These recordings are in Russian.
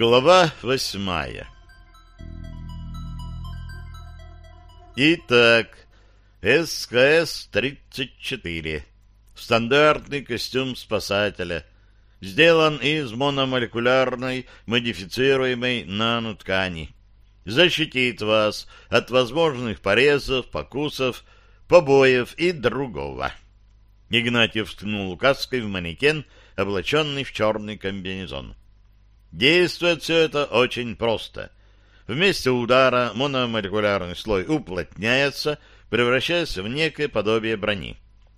Глава восьмая Итак, СКС-34. Стандартный костюм спасателя. Сделан из мономолекулярной модифицируемой наноткани. Защитит вас от возможных порезов, покусов, побоев и другого. Игнатьев ткнул указкой в манекен, облаченный в черный комбинезон. Действует все это очень просто. Вместе удара мономолекулярный слой уплотняется, превращаясь в некое подобие брони.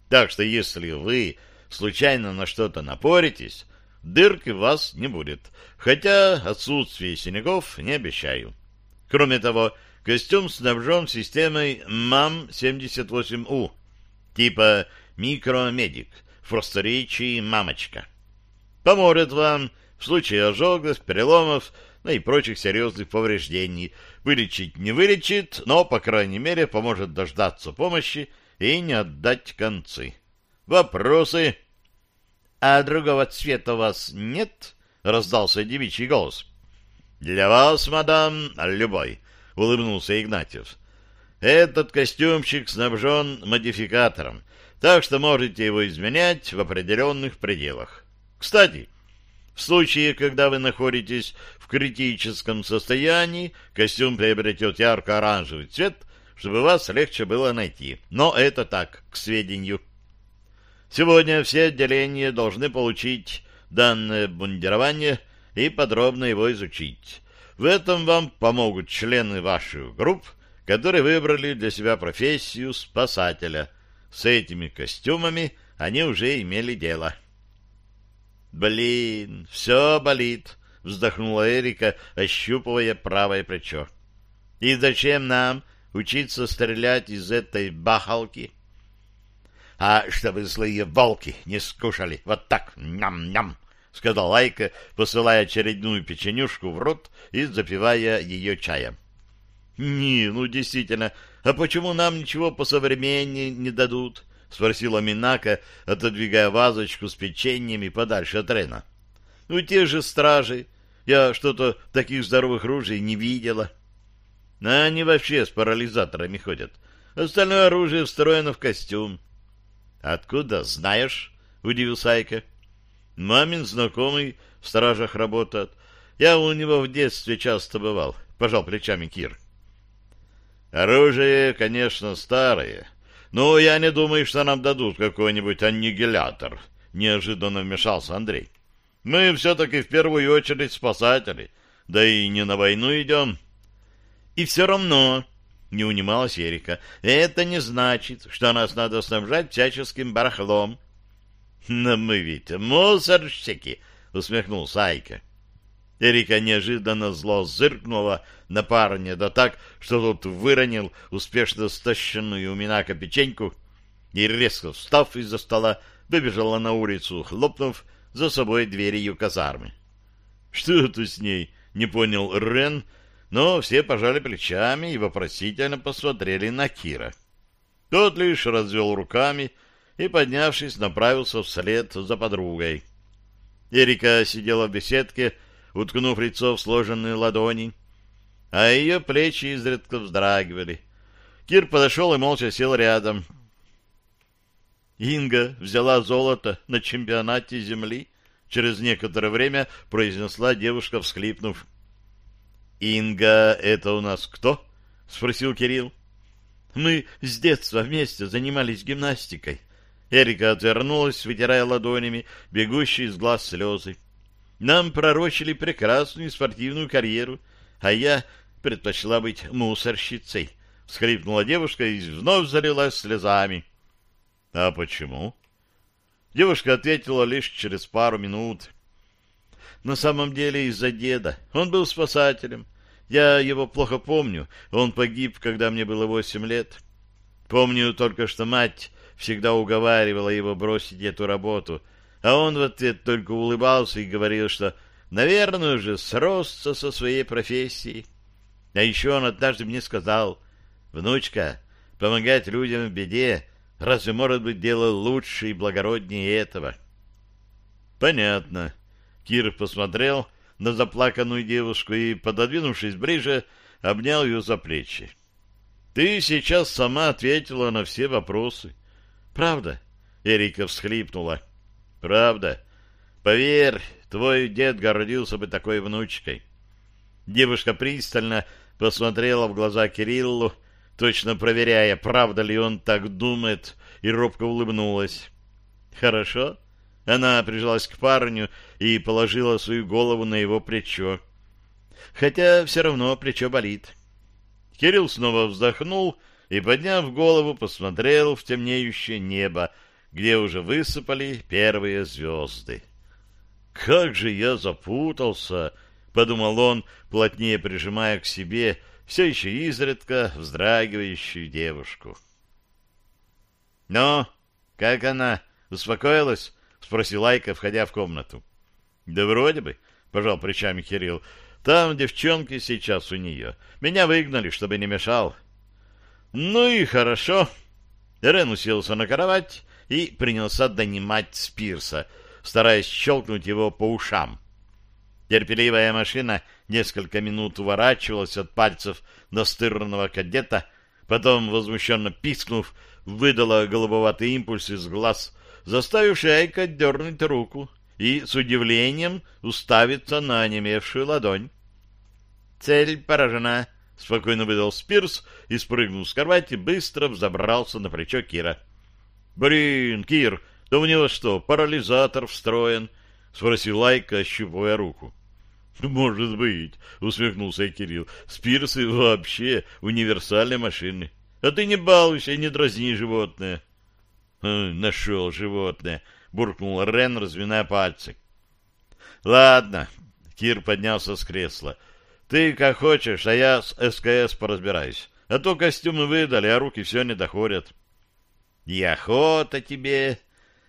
Так что если вы случайно на что-то напоритесь, дырки в вас не будет, хотя отсутствие синяков не обещаю. Кроме того, костюм снабжен системой МАМ-78У, типа микромедик, в просторечии «мамочка». Поможет вам в случае ожогов, переломов, ну и прочих серьезных повреждений. Вылечить не вылечит, но, по крайней мере, поможет дождаться помощи и не отдать концы. Вопросы? — А другого цвета у вас нет? — раздался девичий голос. — Для вас, мадам, любой, — улыбнулся Игнатьев. — Этот костюмчик снабжен модификатором, так что можете его изменять в определенных пределах. Кстати, в случае, когда вы находитесь в критическом состоянии, костюм приобретет ярко-оранжевый цвет, чтобы вас легче было найти. Но это так, к сведению. Сегодня все отделения должны получить данное бундирование и подробно его изучить. В этом вам помогут члены ваших групп, которые выбрали для себя профессию спасателя. С этими костюмами они уже имели дело. «Блин, все болит», — вздохнула Эрика, ощупывая правое плечо. «И зачем нам учиться стрелять из этой бахалки?» «А чтобы злые волки не скушали вот так, ням-ням», — сказал Лайка, посылая очередную печенюшку в рот и запивая ее чаем. «Не, ну действительно, а почему нам ничего по современнее не дадут?» — спросила Минака, отодвигая вазочку с печеньями подальше от Рена. — У тех же стражи. Я что-то таких здоровых ружей не видела. А они вообще с парализаторами ходят. Остальное оружие встроено в костюм. — Откуда знаешь? — удивился Айка. — Мамин знакомый в стражах работает. Я у него в детстве часто бывал, — пожал плечами Кир. — Оружие, конечно, старое, «Ну, я не думаю, что нам дадут какой-нибудь аннигилятор», — неожиданно вмешался Андрей. «Мы все-таки в первую очередь спасатели, да и не на войну идем». «И все равно», — не унималась Ерика, — «это не значит, что нас надо снабжать всяческим барахлом». «Но мы ведь мусорщики», — усмехнулся Айка. Эрика неожиданно зло зыркнула на парня, да так, что тот выронил успешно стащенную у Минака печеньку и, резко встав из-за стола, выбежала на улицу, хлопнув за собой дверью казармы. «Что это с ней?» — не понял Рен, но все пожали плечами и вопросительно посмотрели на Кира. Тот лишь развел руками и, поднявшись, направился вслед за подругой. Эрика сидела в беседке, уткнув лицо в сложенные ладони, а ее плечи изредка вздрагивали. Кир подошел и молча сел рядом. Инга взяла золото на чемпионате земли. Через некоторое время произнесла девушка, всхлипнув. «Инга, это у нас кто?» — спросил Кирилл. «Мы с детства вместе занимались гимнастикой». Эрика отвернулась, вытирая ладонями бегущие из глаз слезы. Нам пророчили прекрасную спортивную карьеру, а я предпочла быть мусорщицей. Всхлипнула девушка и вновь залилась слезами. — А почему? Девушка ответила лишь через пару минут. — На самом деле из-за деда. Он был спасателем. Я его плохо помню. Он погиб, когда мне было восемь лет. Помню только, что мать всегда уговаривала его бросить эту работу — а он в ответ только улыбался и говорил, что, наверное, уже сросся со своей профессией. А еще он однажды мне сказал, «Внучка, помогать людям в беде, разве может быть дело лучше и благороднее этого?» «Понятно». Кир посмотрел на заплаканную девушку и, пододвинувшись ближе, обнял ее за плечи. «Ты сейчас сама ответила на все вопросы». «Правда?» — Эрика всхлипнула. «Правда. Поверь, твой дед гордился бы такой внучкой». Девушка пристально посмотрела в глаза Кириллу, точно проверяя, правда ли он так думает, и робко улыбнулась. «Хорошо?» Она прижалась к парню и положила свою голову на его плечо. Хотя все равно плечо болит. Кирилл снова вздохнул и, подняв голову, посмотрел в темнеющее небо, где уже высыпали первые звезды. «Как же я запутался!» — подумал он, плотнее прижимая к себе все еще изредка вздрагивающую девушку. «Ну, как она? Успокоилась?» — спросил Айка, входя в комнату. «Да вроде бы», — пожал плечами Кирилл. «Там девчонки сейчас у нее. Меня выгнали, чтобы не мешал». «Ну и хорошо». Рен уселся на кровать и принялся донимать Спирса, стараясь щелкнуть его по ушам. Терпеливая машина несколько минут уворачивалась от пальцев настырного кадета, потом, возмущенно пискнув, выдала голубоватый импульс из глаз, заставивший Айка дернуть руку и с удивлением уставиться на онемевшую ладонь. «Цель поражена», — спокойно выдал Спирс и, спрыгнув с кровати, быстро взобрался на плечо Кира. «Блин, Кир, да у него что, парализатор встроен?» — спросил Айка, ощупывая руку. «Может быть», — усмехнулся Кирилл. «Спирсы вообще универсальные машины. А ты не балуйся не дразни животное». «Нашел животное», — буркнул Рен, разминая пальцы. «Ладно», — Кир поднялся с кресла. «Ты как хочешь, а я с СКС поразбираюсь. А то костюмы выдали, а руки все не доходят». «И охота тебе!»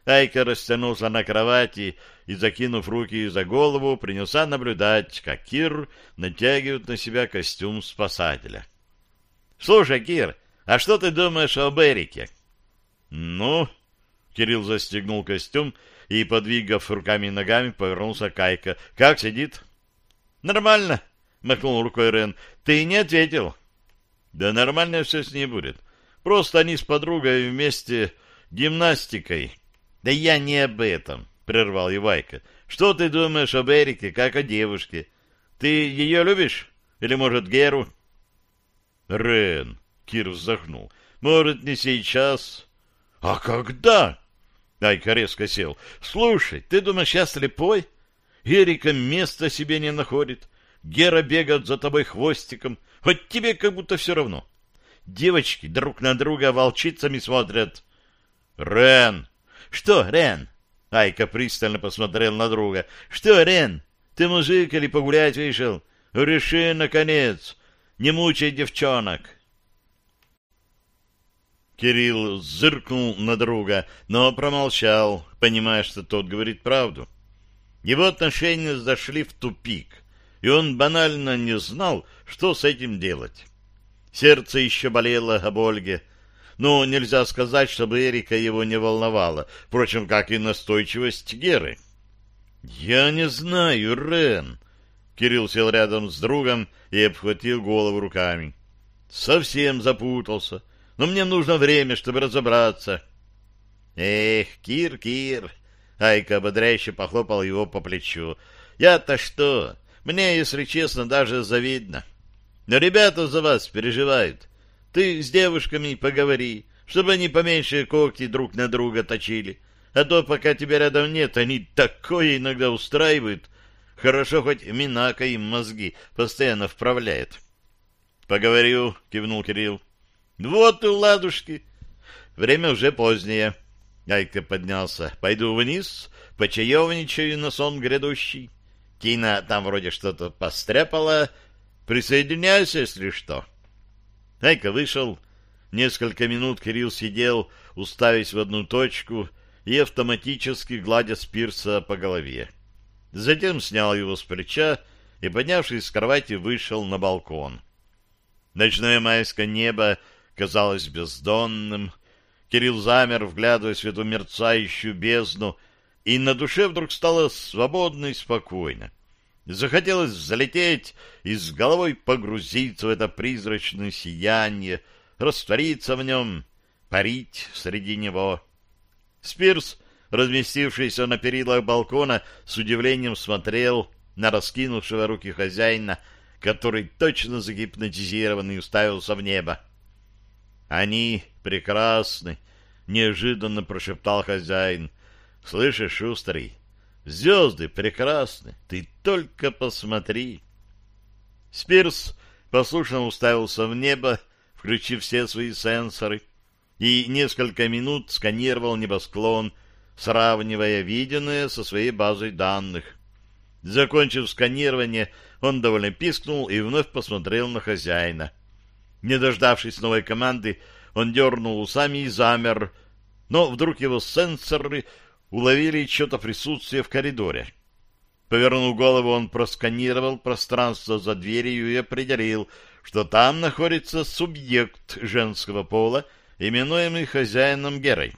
Айка растянулся на кровати и, закинув руки за голову, принялся наблюдать, как Кир натягивает на себя костюм спасателя. — Слушай, Кир, а что ты думаешь об Эрике? — Ну... — Кирилл застегнул костюм и, подвигав руками и ногами, повернулся к Айка. — Как сидит? — Нормально, — махнул рукой Рен. — Ты не ответил. — Да нормально все с ней будет. Просто они с подругой вместе гимнастикой да я не об этом, прервал Ивайка. Что ты думаешь об Эрике, как о девушке? Ты ее любишь? Или, может, Геру? Рен, Кир вздохнул. Может, не сейчас? А когда? Айка резко сел. Слушай, ты думаешь, я слепой? Эрика места себе не находит. Гера бегает за тобой хвостиком. Хоть тебе как будто все равно. Девочки друг на друга волчицами смотрят. Рен, «Что, Рен?» Айка пристально посмотрел на друга. «Что, Рен, ты мужик или погулять вышел? Реши, наконец, не мучай девчонок!» Кирилл зыркнул на друга, но промолчал, понимая, что тот говорит правду. Его отношения зашли в тупик, и он банально не знал, что с этим делать. Сердце еще болело об Ольге, но нельзя сказать, чтобы Эрика его не волновала, впрочем, как и настойчивость Геры. «Я не знаю, Рен!» Кирилл сел рядом с другом и обхватил голову руками. «Совсем запутался, но мне нужно время, чтобы разобраться». «Эх, Кир, Кир!» Айка ободряюще похлопал его по плечу. «Я-то что? Мне, если честно, даже завидно. Но ребята за вас переживают. Ты с девушками поговори, чтобы они поменьше когти друг на друга точили. А то, пока тебя рядом нет, они такое иногда устраивают. Хорошо, хоть Минака им мозги постоянно вправляет. — Поговорю, — кивнул Кирилл. — Вот и ладушки. Время уже позднее. Айка поднялся. — Пойду вниз, почаевничаю на сон грядущий. Тина там вроде что-то постряпала. Присоединяйся, если что. — Айка вышел. Несколько минут Кирилл сидел, уставясь в одну точку и автоматически гладя Спирса по голове. Затем снял его с плеча и, поднявшись с кровати, вышел на балкон. Ночное майское небо казалось бездонным. Кирилл замер, вглядываясь в эту мерцающую бездну, и на душе вдруг стало свободно и спокойно. Захотелось взлететь и с головой погрузиться в это призрачное сияние, раствориться в нем, парить среди него. Спирс, разместившийся на перилах балкона, с удивлением смотрел на раскинувшего руки хозяина, который точно загипнотизированный уставился в небо. «Они прекрасны!» — неожиданно прошептал хозяин. «Слышишь, шустрый, звезды прекрасны, ты только посмотри!» Спирс послушно уставился в небо, включив все свои сенсоры, и несколько минут сканировал небосклон, сравнивая виденное со своей базой данных. Закончив сканирование, он довольно пискнул и вновь посмотрел на хозяина. Не дождавшись новой команды, он дернул усами и замер, но вдруг его сенсоры уловили что-то присутствие в коридоре. Повернув голову, он просканировал пространство за дверью и определил, что там находится субъект женского пола, именуемый хозяином Герой.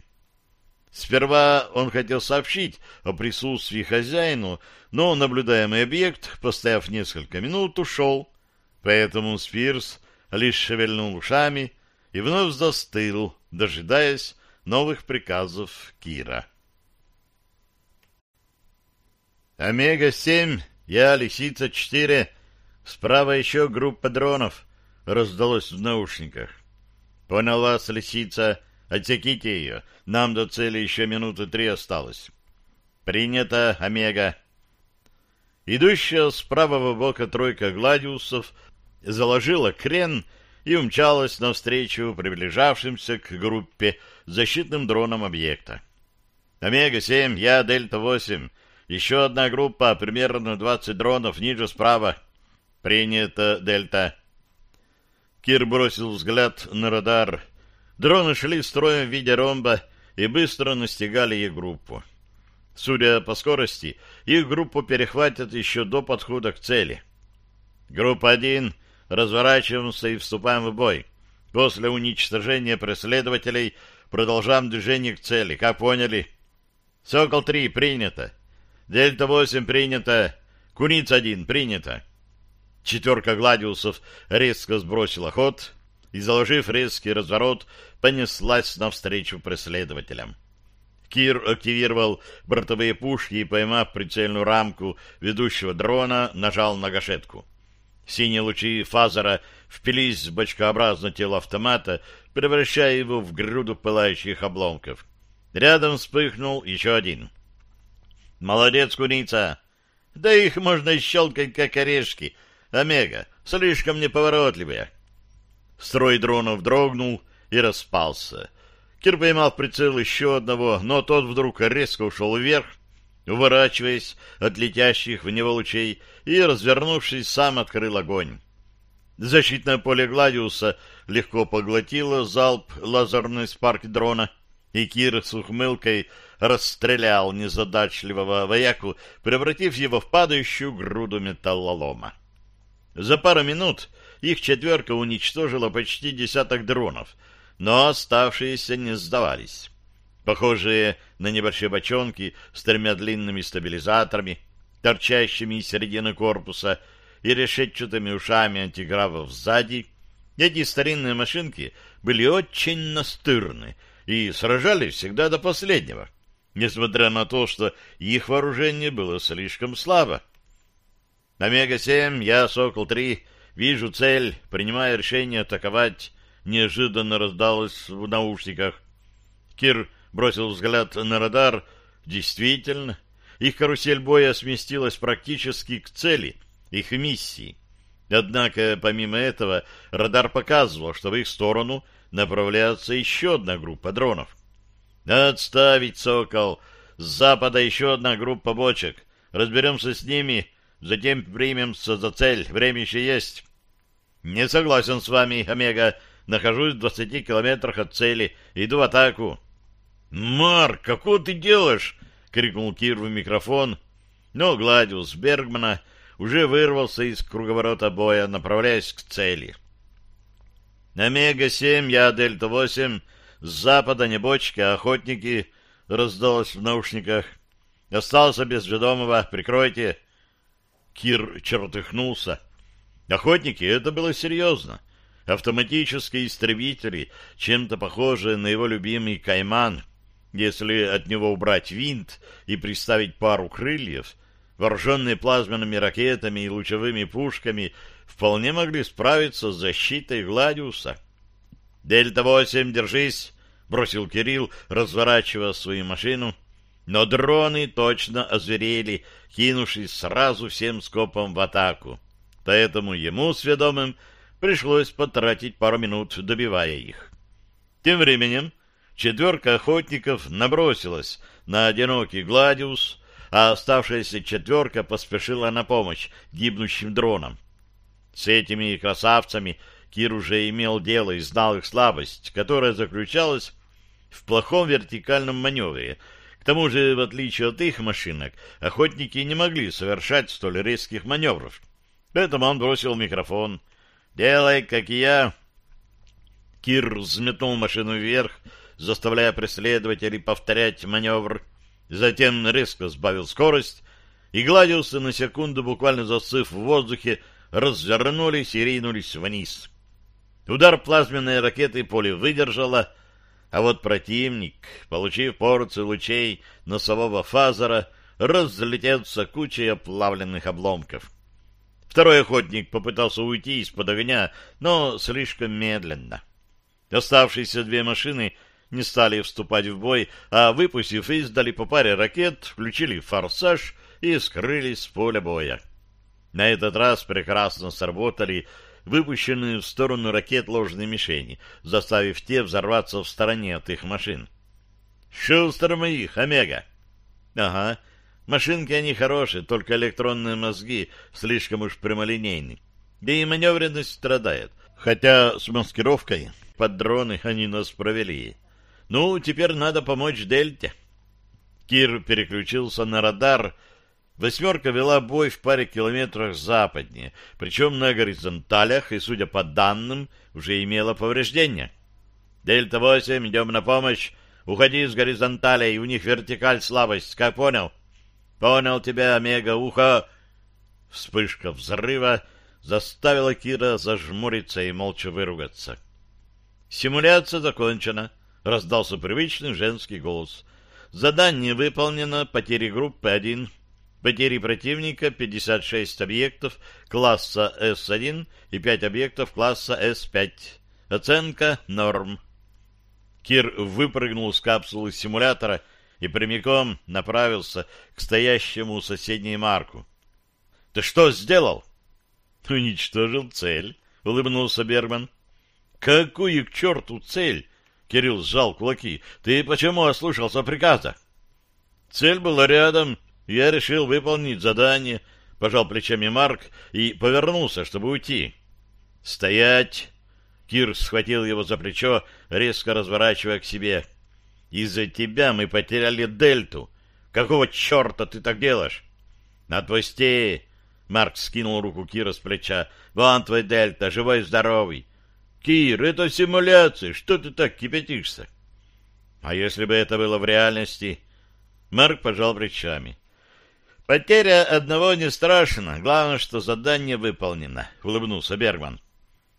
Сперва он хотел сообщить о присутствии хозяину, но наблюдаемый объект, постояв несколько минут, ушел. Поэтому Спирс лишь шевельнул ушами и вновь застыл, дожидаясь новых приказов Кира. «Омега-7, я Лисица-4, справа еще группа дронов», — раздалось в наушниках. «Понял вас, Лисица, отсеките ее, нам до цели еще минуты три осталось». «Принято, Омега». Идущая с правого бока тройка гладиусов заложила крен и умчалась навстречу приближавшимся к группе защитным дроном объекта. «Омега-7, я Дельта-8. Еще одна группа, примерно 20 дронов ниже справа. Принято, Дельта». Кир бросил взгляд на радар. Дроны шли строем в виде ромба и быстро настигали их группу. Судя по скорости, их группу перехватят еще до подхода к цели. Группа 1 разворачиваемся и вступаем в бой. После уничтожения преследователей продолжаем движение к цели. Как поняли? Сокол-3 принято. Дельта-8 принято. Куница-1 принято. Четверка гладиусов резко сбросила ход и, заложив резкий разворот, понеслась навстречу преследователям. Кир активировал бортовые пушки и, поймав прицельную рамку ведущего дрона, нажал на гашетку. Синие лучи фазера впились в бочкообразное тело автомата, превращая его в груду пылающих обломков. Рядом вспыхнул еще один. «Молодец, куница! Да их можно щелкать, как орешки. Омега, слишком неповоротливые». Строй дронов дрогнул и распался. Кир поймал в прицел еще одного, но тот вдруг резко ушел вверх, уворачиваясь от летящих в него лучей, и, развернувшись, сам открыл огонь. Защитное поле Гладиуса легко поглотило залп лазерной спарки дрона, и Кир с ухмылкой расстрелял незадачливого вояку, превратив его в падающую груду металлолома. За пару минут их четверка уничтожила почти десяток дронов, но оставшиеся не сдавались похожие на небольшие бочонки с тремя длинными стабилизаторами, торчащими из середины корпуса и решетчатыми ушами антигравов сзади, эти старинные машинки были очень настырны и сражались всегда до последнего, несмотря на то, что их вооружение было слишком слабо. «Омега-7, я Сокол-3, вижу цель, принимая решение атаковать», неожиданно раздалось в наушниках. Кир бросил взгляд на радар. Действительно, их карусель боя сместилась практически к цели, их миссии. Однако, помимо этого, радар показывал, что в их сторону направляется еще одна группа дронов. «Отставить, Сокол! С запада еще одна группа бочек. Разберемся с ними, затем примемся за цель. Время еще есть». «Не согласен с вами, Омега. Нахожусь в двадцати километрах от цели. Иду в атаку». «Марк, какого ты делаешь?» — крикнул Кир в микрофон. Но Гладиус Бергмана уже вырвался из круговорота боя, направляясь к цели. «Омега-7, я Дельта-8, с запада не бочки, а охотники», — раздалось в наушниках. «Остался без ведомого, прикройте». Кир чертыхнулся. Охотники — это было серьезно. Автоматические истребители, чем-то похожие на его любимый «Кайман», если от него убрать винт и приставить пару крыльев, вооруженные плазменными ракетами и лучевыми пушками, вполне могли справиться с защитой Гладиуса. «Дельта-8, держись!» — бросил Кирилл, разворачивая свою машину. Но дроны точно озверели, кинувшись сразу всем скопом в атаку. Поэтому ему, сведомым, пришлось потратить пару минут, добивая их. Тем временем четверка охотников набросилась на одинокий Гладиус, а оставшаяся четверка поспешила на помощь гибнущим дронам. С этими красавцами Кир уже имел дело и знал их слабость, которая заключалась в плохом вертикальном маневре. К тому же, в отличие от их машинок, охотники не могли совершать столь резких маневров. Поэтому он бросил микрофон. «Делай, как я». Кир взметнул машину вверх, заставляя преследователей повторять маневр. Затем резко сбавил скорость, и Гладиусы на секунду, буквально застыв в воздухе, развернулись и ринулись вниз. Удар плазменной ракеты поле выдержала, а вот противник, получив порцию лучей носового фазера, разлетелся кучей оплавленных обломков. Второй охотник попытался уйти из-под огня, но слишком медленно. Оставшиеся две машины не стали вступать в бой, а, выпустив издали по паре ракет, включили форсаж и скрылись с поля боя. На этот раз прекрасно сработали выпущенные в сторону ракет ложные мишени, заставив те взорваться в стороне от их машин. «Шустер моих, Омега!» «Ага, Машинки они хорошие, только электронные мозги слишком уж прямолинейны. Да и маневренность страдает. Хотя с маскировкой под дроны они нас провели. Ну, теперь надо помочь Дельте. Кир переключился на радар. Восьмерка вела бой в паре километрах западнее, причем на горизонталях и, судя по данным, уже имела повреждения. «Дельта-8, идем на помощь. Уходи с горизонталей, у них вертикаль слабость, как понял?» Понял тебя, Омега-ухо!» Вспышка взрыва заставила Кира зажмуриться и молча выругаться. «Симуляция закончена», — раздался привычный женский голос. «Задание выполнено, потери группы 1, потери противника 56 объектов класса С1 и 5 объектов класса С5. Оценка норм». Кир выпрыгнул с капсулы симулятора и прямиком направился к стоящему соседней Марку. — Ты что сделал? — Уничтожил цель, — улыбнулся Берман. — Какую к черту цель? — Кирилл сжал кулаки. — Ты почему ослушался приказа? — Цель была рядом, я решил выполнить задание, — пожал плечами Марк и повернулся, чтобы уйти. — Стоять! Кир схватил его за плечо, резко разворачивая к себе. — из-за тебя мы потеряли дельту. Какого черта ты так делаешь? Отпусти! Марк скинул руку Кира с плеча. Вон твой дельта, живой и здоровый. Кир, это симуляция. Что ты так кипятишься? А если бы это было в реальности? Марк пожал плечами. Потеря одного не страшно. Главное, что задание выполнено, улыбнулся Бергман.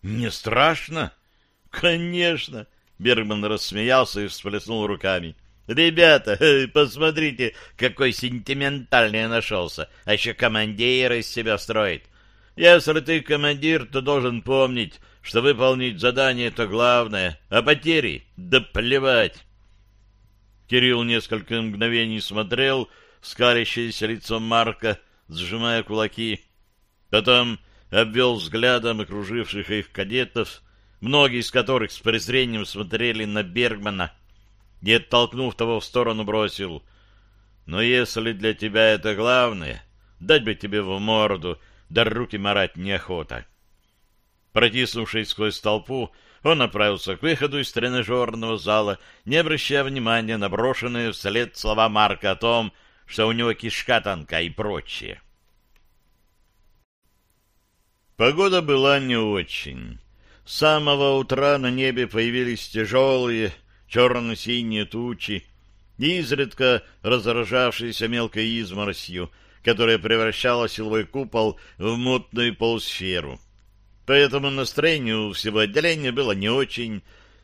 Не страшно? Конечно. Бергман рассмеялся и всплеснул руками. «Ребята, посмотрите, какой сентиментальный я нашелся, а еще командира из себя строит. Если ты командир, то должен помнить, что выполнить задание — это главное, а потери — да плевать!» Кирилл несколько мгновений смотрел, скалящееся лицо Марка, сжимая кулаки. Потом обвел взглядом окруживших их кадетов многие из которых с презрением смотрели на Бергмана, и, оттолкнув того в сторону, бросил. «Но если для тебя это главное, дать бы тебе в морду, да руки марать неохота». Протиснувшись сквозь толпу, он направился к выходу из тренажерного зала, не обращая внимания на брошенные вслед слова Марка о том, что у него кишка тонка и прочее. Погода была не очень. С самого утра на небе появились тяжелые черно-синие тучи, изредка разражавшиеся мелкой изморосью, которая превращала силовой купол в мутную полусферу. Поэтому настроение у всего отделения было не очень.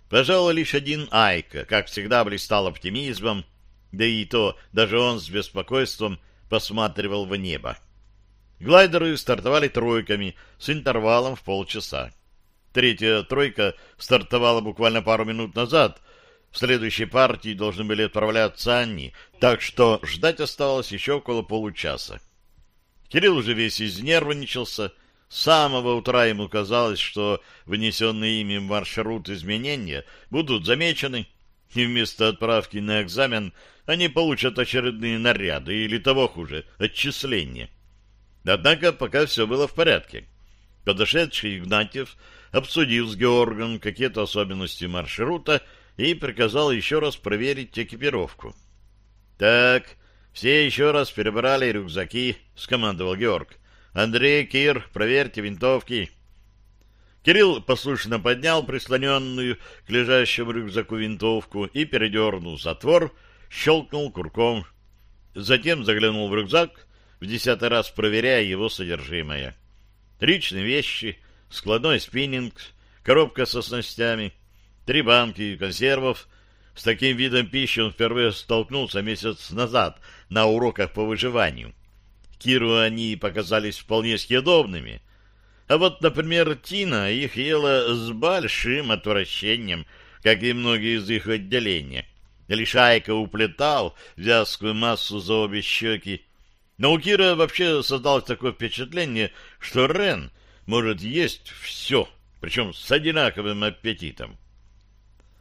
Пожалуй, лишь один Айка, как всегда, блистал оптимизмом, да и то даже он с беспокойством посматривал в небо. Глайдеры стартовали тройками с интервалом в полчаса. Третья тройка стартовала буквально пару минут назад. В следующей партии должны были отправляться они, так что ждать оставалось еще около получаса. Кирилл уже весь изнервничался. С самого утра ему казалось, что внесенные ими в маршрут изменения будут замечены, и вместо отправки на экзамен они получат очередные наряды или того хуже, отчисления. Однако пока все было в порядке. Подошедший Игнатьев обсудил с Георгом какие-то особенности маршрута и приказал еще раз проверить экипировку. «Так, все еще раз перебрали рюкзаки», — скомандовал Георг. «Андрей, Кир, проверьте винтовки». Кирилл послушно поднял прислоненную к лежащему рюкзаку винтовку и передернул затвор, щелкнул курком. Затем заглянул в рюкзак, в десятый раз проверяя его содержимое. Личные вещи, складной спиннинг, коробка со снастями, три банки консервов. С таким видом пищи он впервые столкнулся месяц назад на уроках по выживанию. Киру они показались вполне съедобными. А вот, например, Тина их ела с большим отвращением, как и многие из их отделения. Лишайка уплетал вязкую массу за обе щеки, но у Кира вообще создалось такое впечатление, что Рен может есть все, причем с одинаковым аппетитом.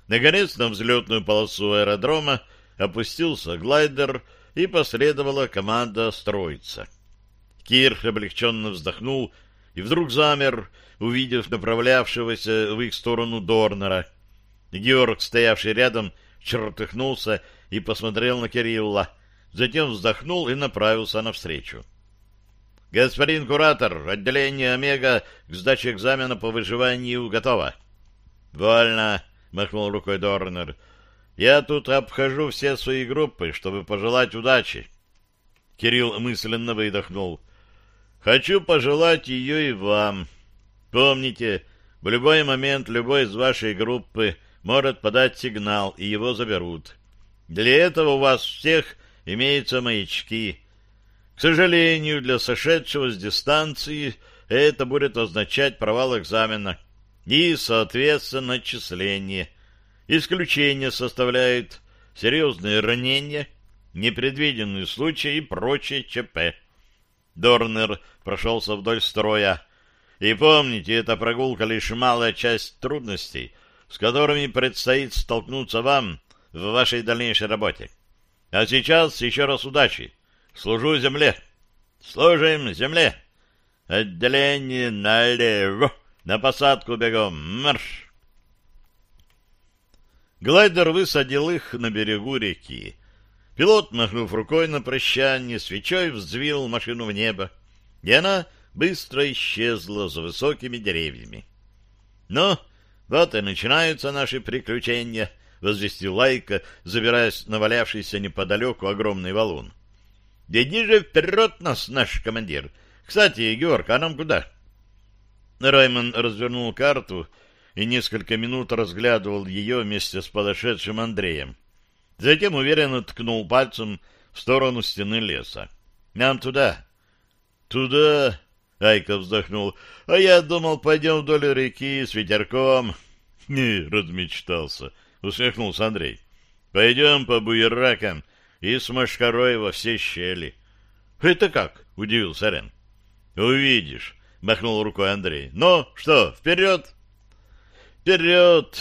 Наконец на взлетную полосу аэродрома опустился глайдер, и последовала команда строиться. Кир облегченно вздохнул и вдруг замер, увидев направлявшегося в их сторону Дорнера. Георг, стоявший рядом, чертыхнулся и посмотрел на Кирилла, затем вздохнул и направился навстречу. «Господин куратор, отделение Омега к сдаче экзамена по выживанию готово». «Вольно», — махнул рукой Дорнер. «Я тут обхожу все свои группы, чтобы пожелать удачи». Кирилл мысленно выдохнул. «Хочу пожелать ее и вам. Помните, в любой момент любой из вашей группы может подать сигнал, и его заберут. Для этого у вас всех имеются маячки. К сожалению, для сошедшего с дистанции это будет означать провал экзамена и, соответственно, отчисление. Исключение составляют серьезные ранения, непредвиденные случаи и прочее ЧП. Дорнер прошелся вдоль строя. И помните, эта прогулка лишь малая часть трудностей, с которыми предстоит столкнуться вам в вашей дальнейшей работе. А сейчас еще раз удачи. Служу земле. Служим земле. Отделение налево. На посадку бегом. Марш! Глайдер высадил их на берегу реки. Пилот, махнув рукой на прощание, свечой взвил машину в небо, и она быстро исчезла за высокими деревьями. Но вот и начинаются наши приключения —— возвестил Лайка, забираясь на валявшийся неподалеку огромный валун. — Веди же вперед нас, наш командир. Кстати, Георг, а нам куда? Раймон развернул карту и несколько минут разглядывал ее вместе с подошедшим Андреем. Затем уверенно ткнул пальцем в сторону стены леса. — Нам туда. — Туда? — Айка вздохнул. — А я думал, пойдем вдоль реки с ветерком. — Не, размечтался. — усмехнулся Андрей. — Пойдем по буеракам и с Машкарой во все щели. — Это как? — удивился Рен. — Увидишь, — махнул рукой Андрей. — Ну, что, вперед? — Вперед!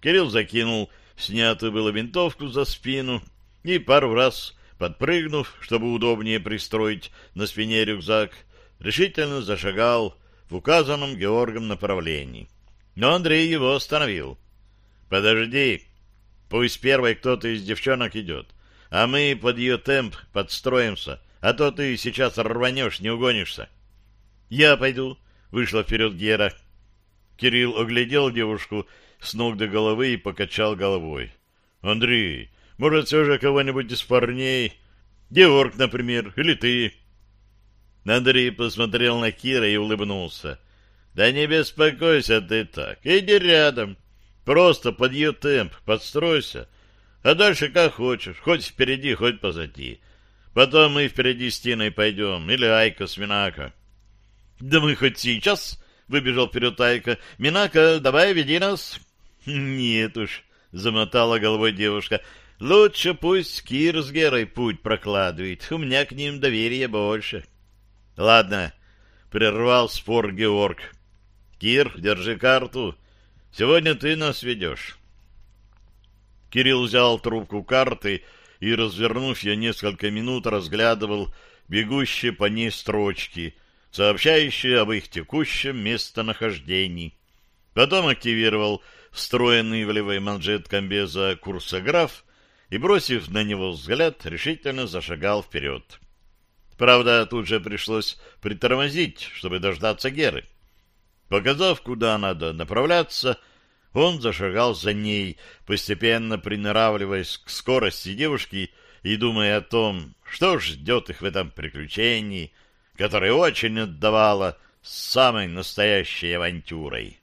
Кирилл закинул снятую было винтовку за спину и пару раз, подпрыгнув, чтобы удобнее пристроить на спине рюкзак, решительно зашагал в указанном Георгом направлении. Но Андрей его остановил. Подожди. Пусть первой кто-то из девчонок идет, а мы под ее темп подстроимся, а то ты сейчас рванешь, не угонишься. Я пойду, вышла вперед Гера. Кирилл оглядел девушку с ног до головы и покачал головой. Андрей, может, все же кого-нибудь из парней? Георг, например, или ты? Андрей посмотрел на Кира и улыбнулся. Да не беспокойся ты так. Иди рядом. Просто под ее темп подстройся. А дальше как хочешь. Хоть впереди, хоть позади. Потом мы впереди с Тиной пойдем. Или Айка с Минако. Да мы хоть сейчас... Выбежал вперед Айка. «Минака, давай, веди нас!» «Нет уж», — замотала головой девушка. «Лучше пусть Кир с Герой путь прокладывает. У меня к ним доверия больше». «Ладно», — прервал спор Георг. Кир, держи карту. Сегодня ты нас ведешь. Кирилл взял трубку карты и, развернув ее несколько минут, разглядывал бегущие по ней строчки, сообщающие об их текущем местонахождении. Потом активировал встроенный в левый манжет комбеза курсограф и, бросив на него взгляд, решительно зашагал вперед. Правда, тут же пришлось притормозить, чтобы дождаться Геры. Показав, куда надо направляться, он зашагал за ней, постепенно приноравливаясь к скорости девушки и думая о том, что ждет их в этом приключении, которое очень отдавало самой настоящей авантюрой.